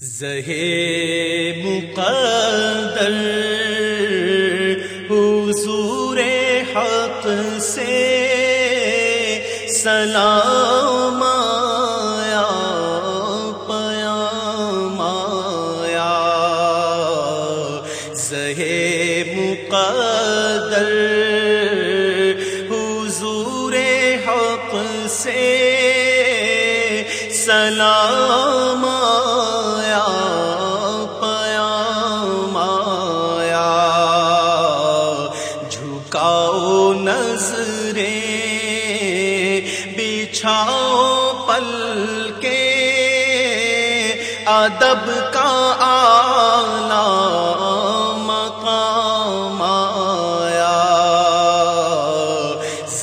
زہے مقدر حضور حق سے سلام آیا، پیام آیا۔ زہے مقدر حضور حق سے سلام آیا۔ نظریں بچھاؤ پل کے ادب کا آلہ مقام آیا۔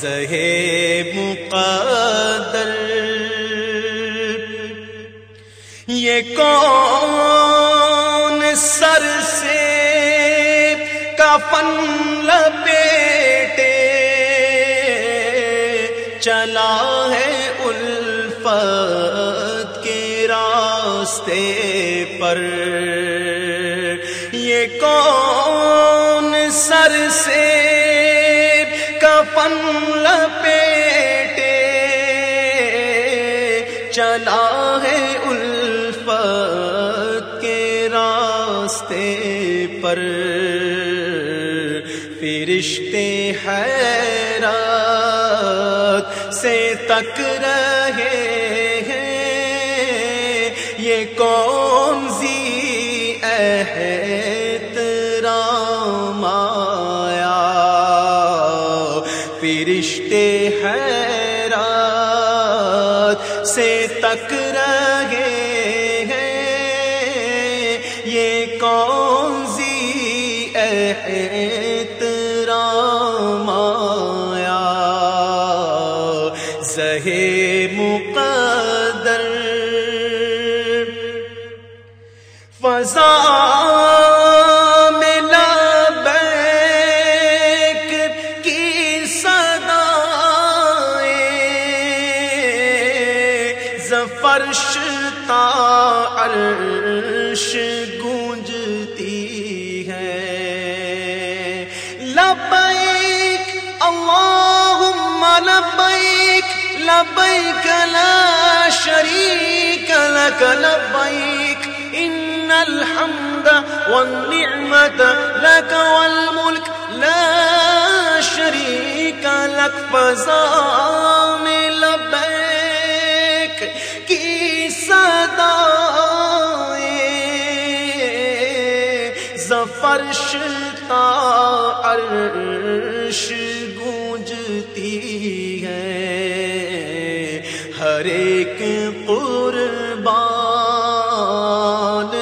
زہے مقدر یہ کون سر سے کفن ہے الفت کے راستے پر۔ یہ کون سر سے کفن لپیٹے چلا ہے الفت کے راستے پر۔ فرشتے حیرات سے تک رہے ہیں۔ یہ کون سی احترام آیا؟ فرشتے حیرات سے تک رہے ہیں۔ یہ کون سی احترام زہے مقدر۔ فضا میں لبیک کی صدائیں زفرش تا عرش گونجتی ہے۔ لبیک، اللہم لبیک۔ لبیک لا شریک لک لبیک ان الحمد والنعمت لك والملک لا شریک لک فضا میں لبیک کی صدائیں زفرش تا عرش گونجتی ہے ہر ایک قربان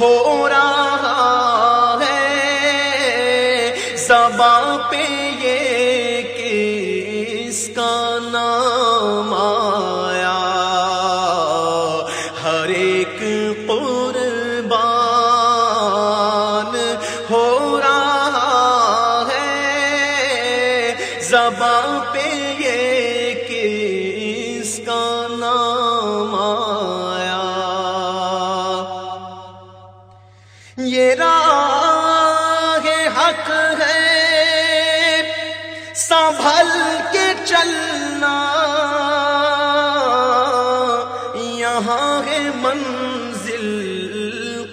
ہو رہا ہے۔ زباں پہ یہ کس کا نام یہ راہ حق ہے۔ سنبھل کے چلنا۔ یہاں ہے منزل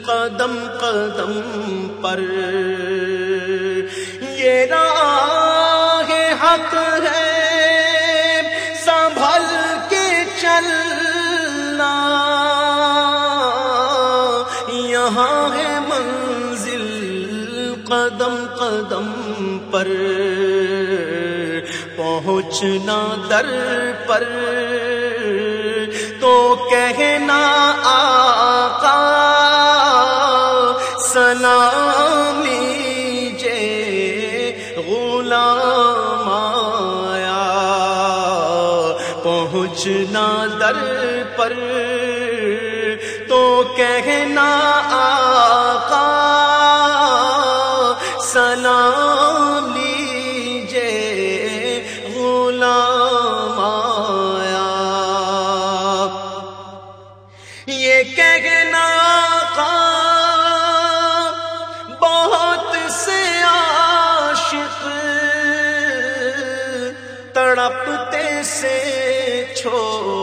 قدم قدم پر۔ یہ راہ حق قدم قدم پر پہنچنا در پر تو کہنا آقا سلام لیجے غلام آیا پہنچنا در پر تو کہنا آقا سلام لیجے غلام آیا۔ یہ کہنا آقا بہت سے عاشق تڑپتے سے چھوڑ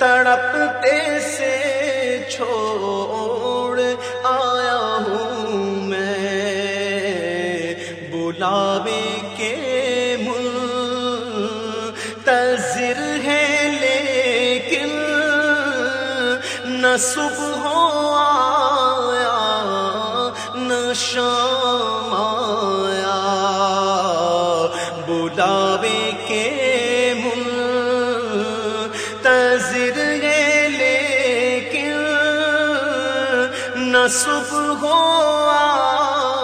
تڑپتے سے چھوڑ آیا ہوں میں۔ بلاوے کے مل تذر ہے لیکن نہ صبح آیا، نہ شام۔ نہ صبح آیا